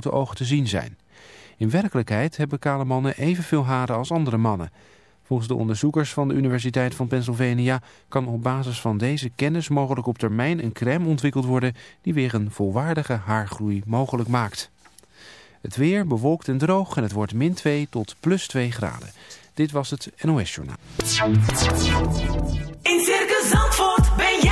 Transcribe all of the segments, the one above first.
grote ogen te zien zijn. In werkelijkheid hebben kale mannen evenveel haren als andere mannen. Volgens de onderzoekers van de Universiteit van Pennsylvania kan op basis van deze kennis mogelijk op termijn een crème ontwikkeld worden die weer een volwaardige haargroei mogelijk maakt. Het weer bewolkt en droog en het wordt min 2 tot plus 2 graden. Dit was het NOS Journaal. In Circus Zandvoort ben jij.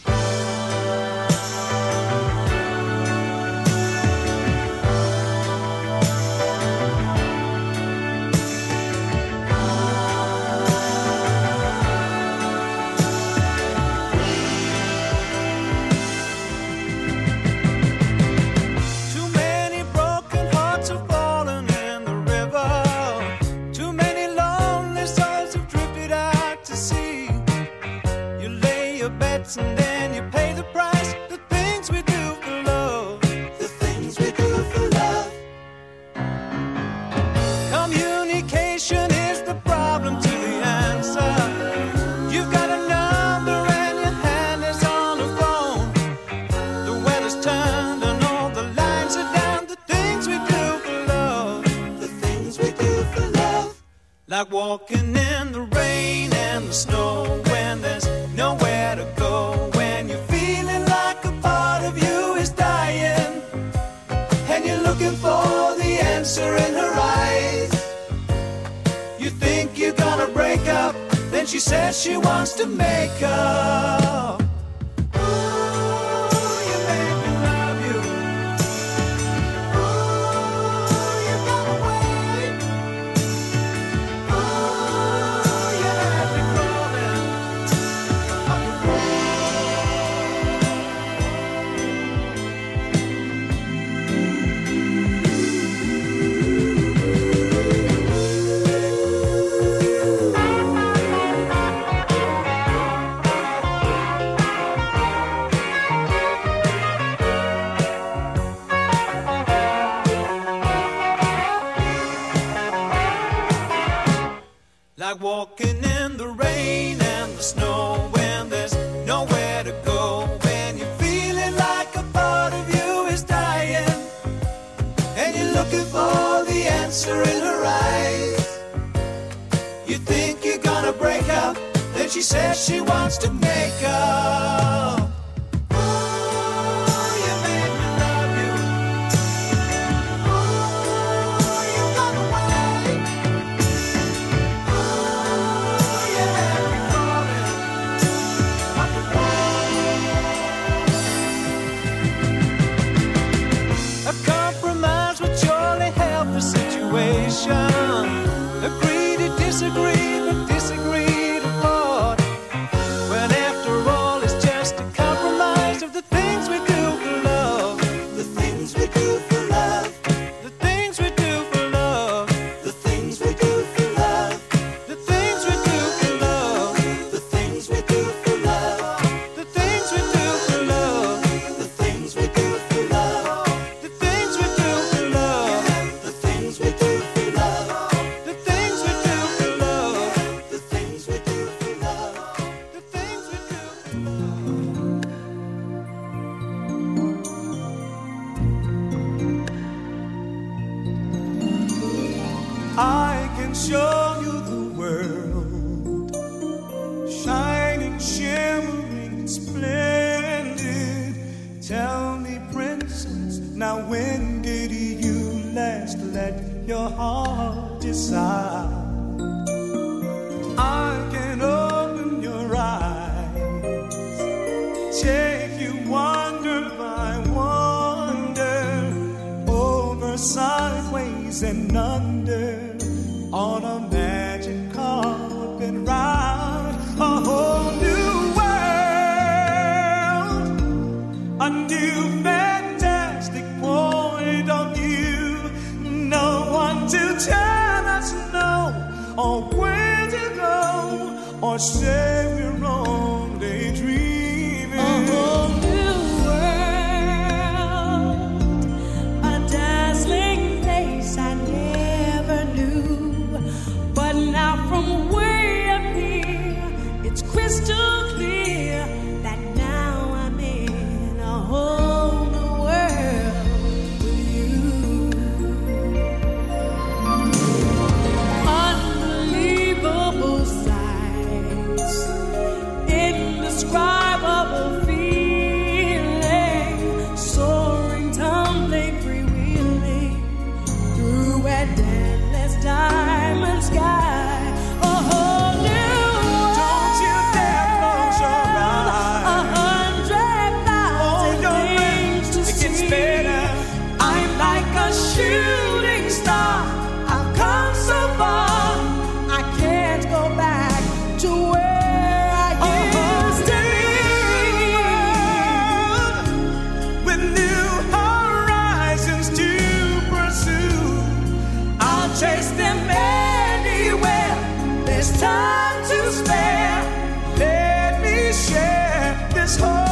Now, when did you last let your heart decide? I can open your eyes, take you wonder by wonder, over sideways and none. Time to spare. Let me share this whole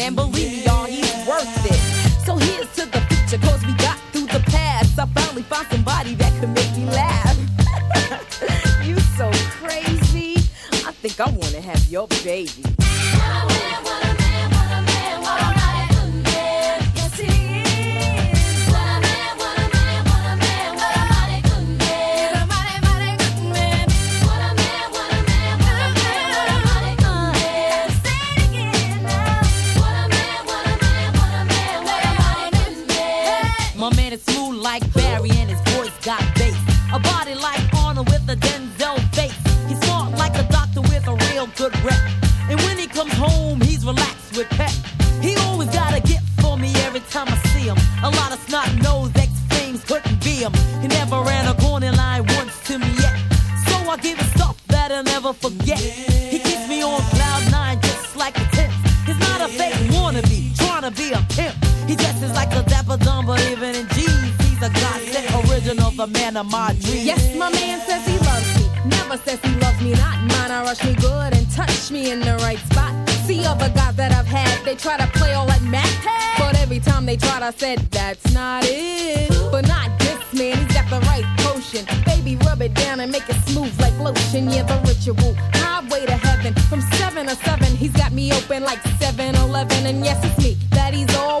And. He dresses like a dapper dumb, but even in jeans, he's a godsend original, the man of my dreams. Yes, my man says he loves me. Never says he loves me not. Mine, I rush me good and touch me in the right spot. See other guys that I've had, they try to play all like Matt. But every time they tried, I said, that's not it. But not this man, he's got the right potion. Baby, rub it down and make it smooth like lotion. Yeah, the ritual, highway to heaven. From seven to seven, he's got me open like 7-Eleven. And yes, it's me that he's all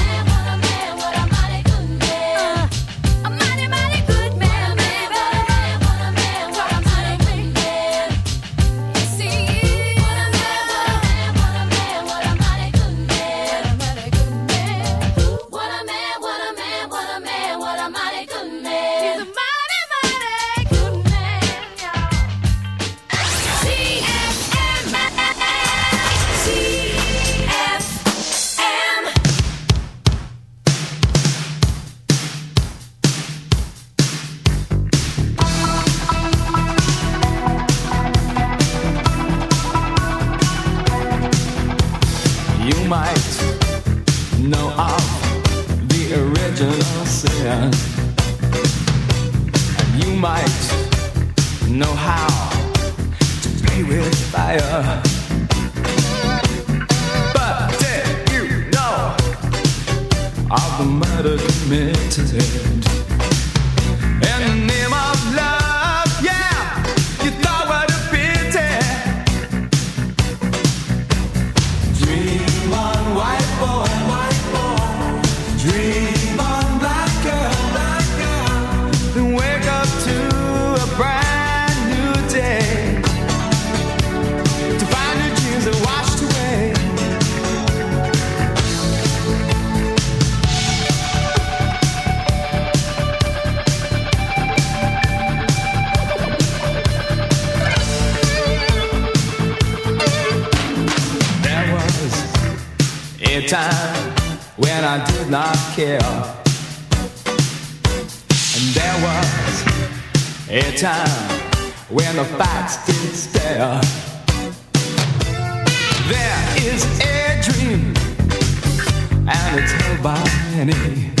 By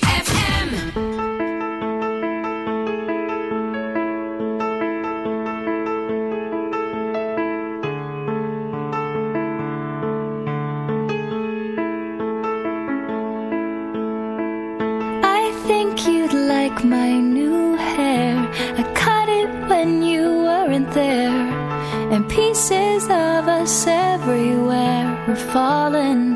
were falling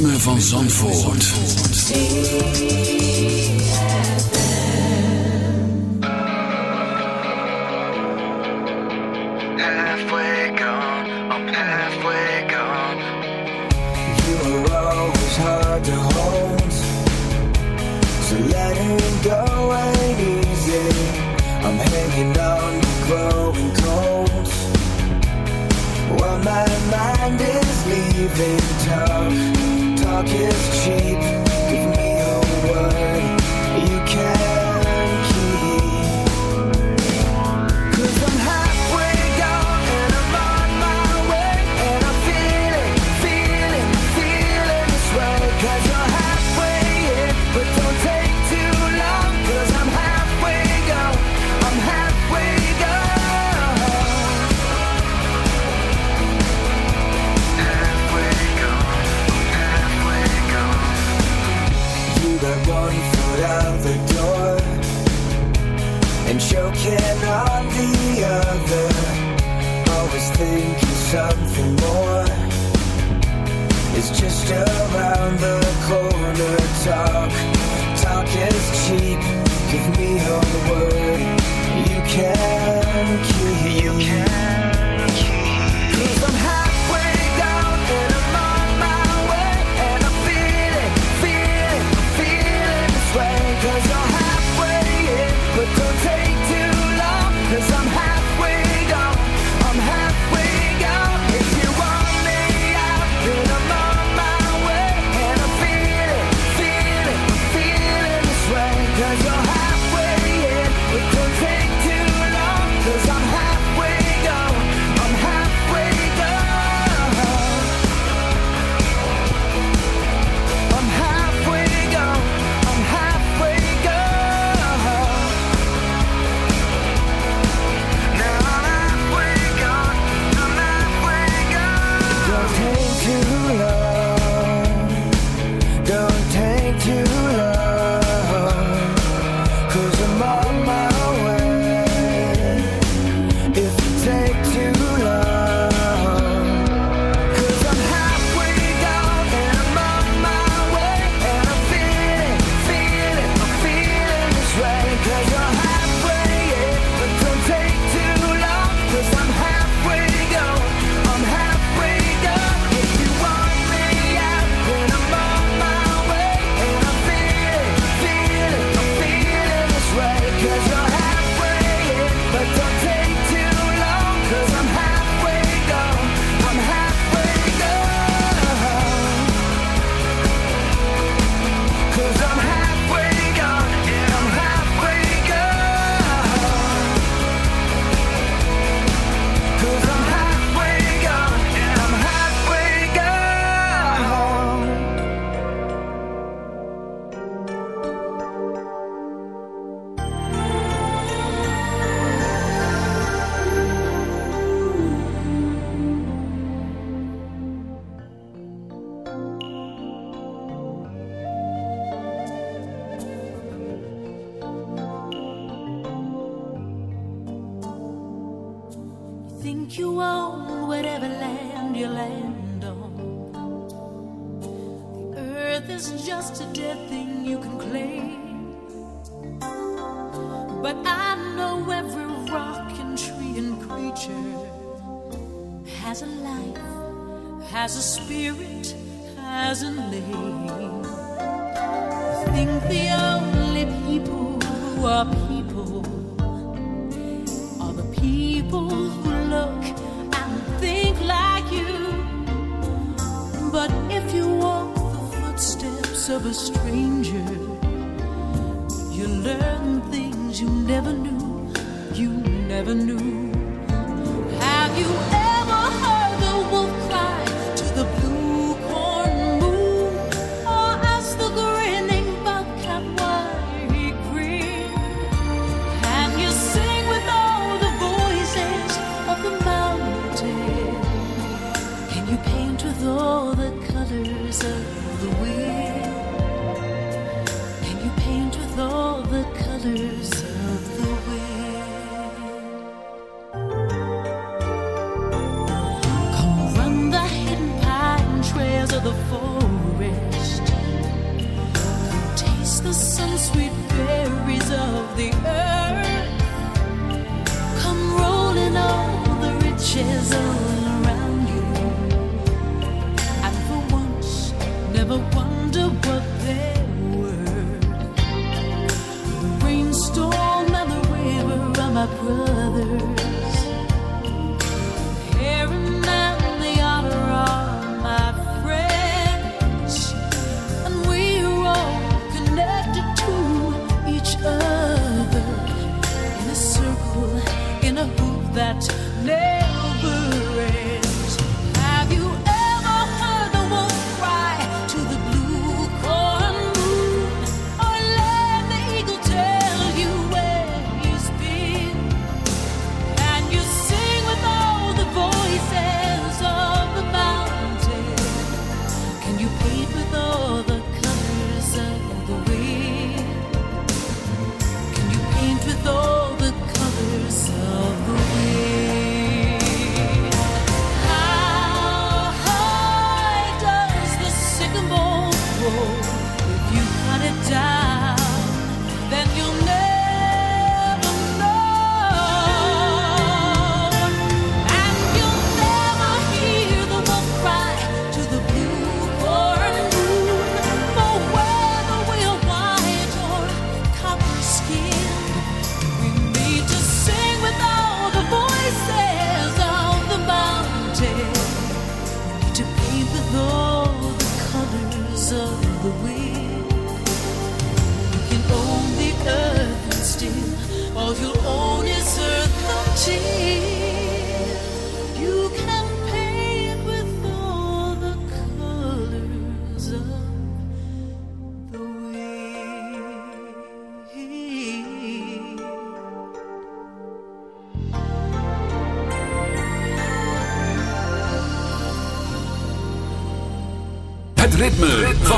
ritme van Zandvoort. You always hard to hold, so letting go ain't easy. I'm hanging on, growing cold. While my mind is leaving dark talk is cheap. Give me all the word you can.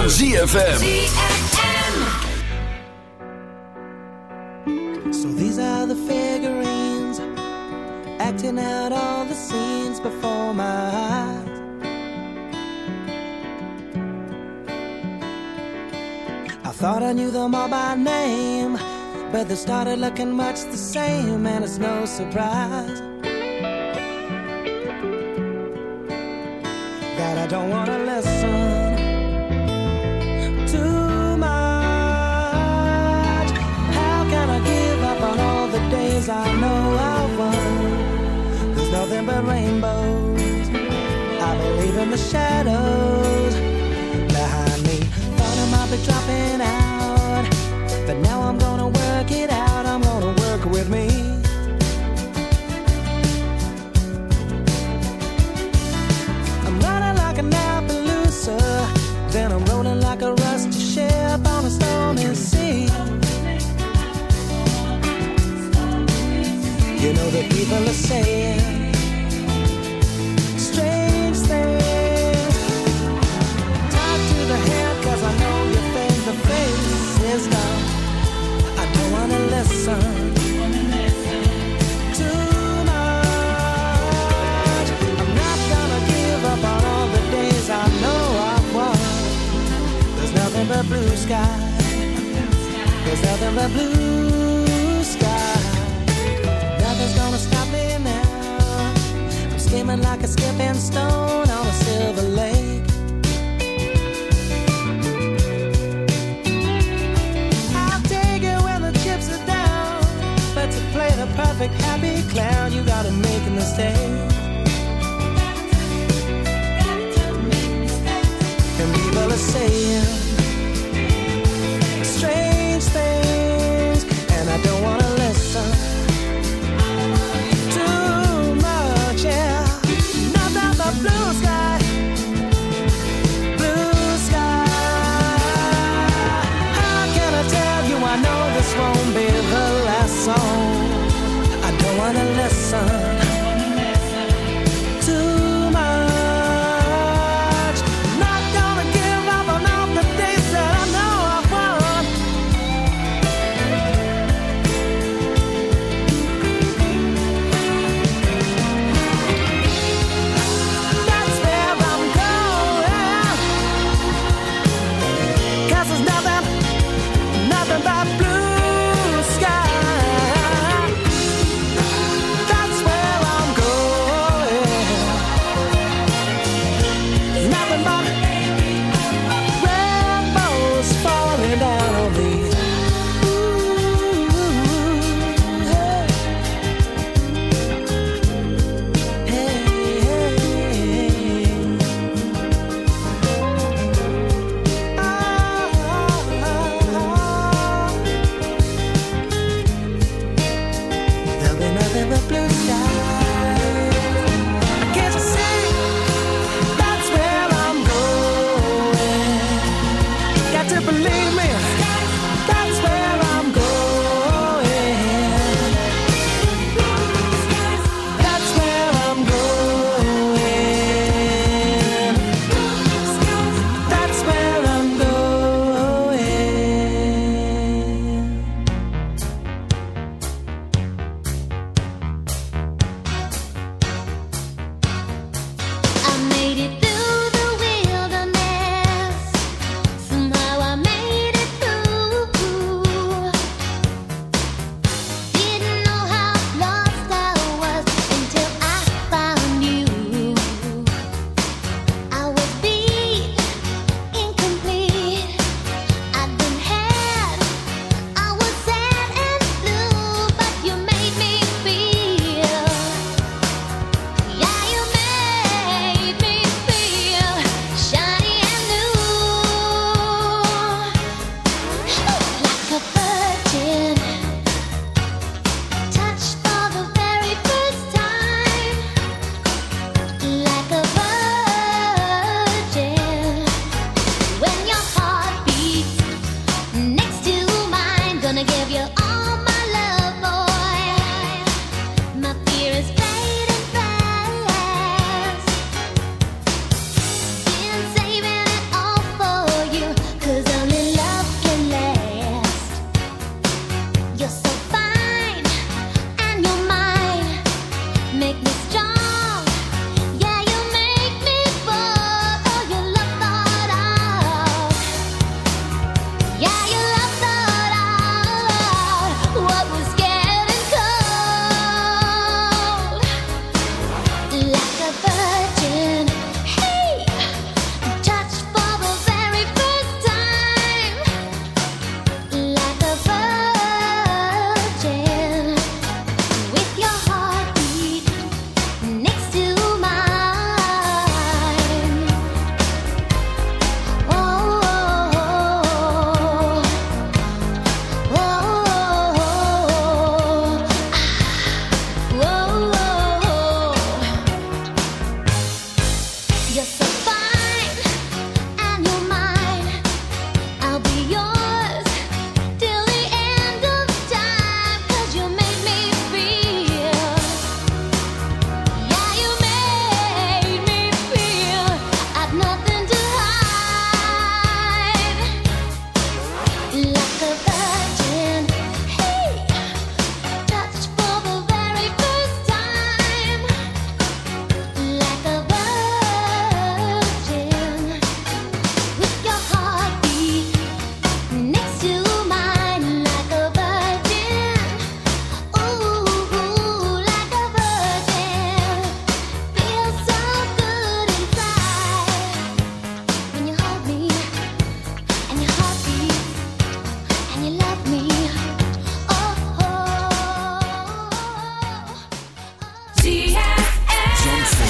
van ZFM. So these are the figurines Acting out all the scenes before my eyes I thought I knew them all by name But they started looking much the same And it's no surprise That I don't wanna cause I know I won. There's nothing but rainbows. I believe in the shadows behind me. Thought I might be dropping out, but now I'm gonna work it out. I'm gonna work with me. people are saying.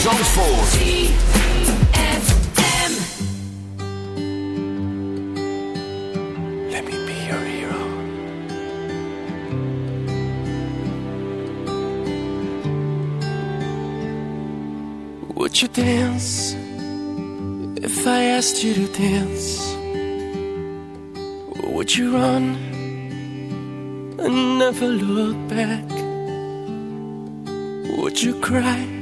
Zandvoort. Would you dance if I asked you to dance? Or would you run and never look back? Would you cry?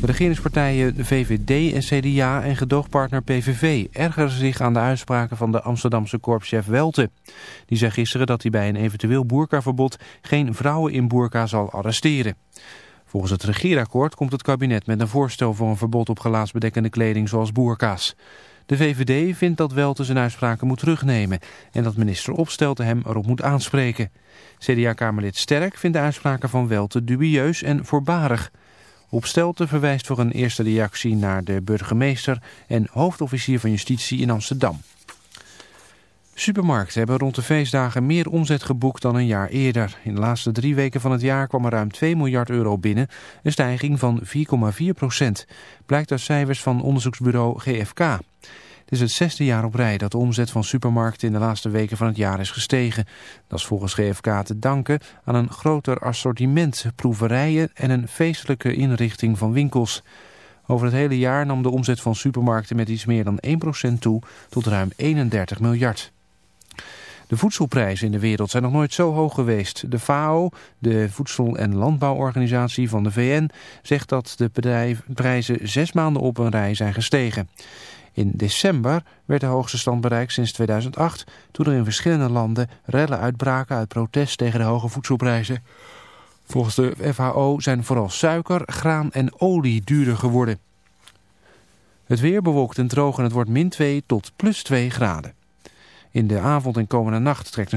De regeringspartijen VVD en CDA en gedoogpartner PVV ergeren zich aan de uitspraken van de Amsterdamse korpschef Welte. Die zei gisteren dat hij bij een eventueel boerkaverbod geen vrouwen in boerka zal arresteren. Volgens het regeerakkoord komt het kabinet met een voorstel voor een verbod op gelaatsbedekkende kleding zoals boerka's. De VVD vindt dat Welte zijn uitspraken moet terugnemen en dat minister Opstelten hem erop moet aanspreken. CDA-kamerlid Sterk vindt de uitspraken van Welte dubieus en voorbarig. Opstelten verwijst voor een eerste reactie naar de burgemeester en hoofdofficier van justitie in Amsterdam. Supermarkten hebben rond de feestdagen meer omzet geboekt dan een jaar eerder. In de laatste drie weken van het jaar kwam er ruim 2 miljard euro binnen, een stijging van 4,4 procent. Blijkt uit cijfers van onderzoeksbureau GFK. Het is het zesde jaar op rij dat de omzet van supermarkten in de laatste weken van het jaar is gestegen. Dat is volgens GFK te danken aan een groter assortiment, proeverijen en een feestelijke inrichting van winkels. Over het hele jaar nam de omzet van supermarkten met iets meer dan 1% toe tot ruim 31 miljard. De voedselprijzen in de wereld zijn nog nooit zo hoog geweest. De FAO, de Voedsel- en Landbouworganisatie van de VN, zegt dat de prijzen zes maanden op een rij zijn gestegen. In december werd de hoogste stand bereikt sinds 2008, toen er in verschillende landen rellen uitbraken uit protest tegen de hoge voedselprijzen. Volgens de FAO zijn vooral suiker, graan en olie duurder geworden. Het weer bewolkt en droog en het wordt min 2 tot plus 2 graden. In de avond en komende nacht trekt een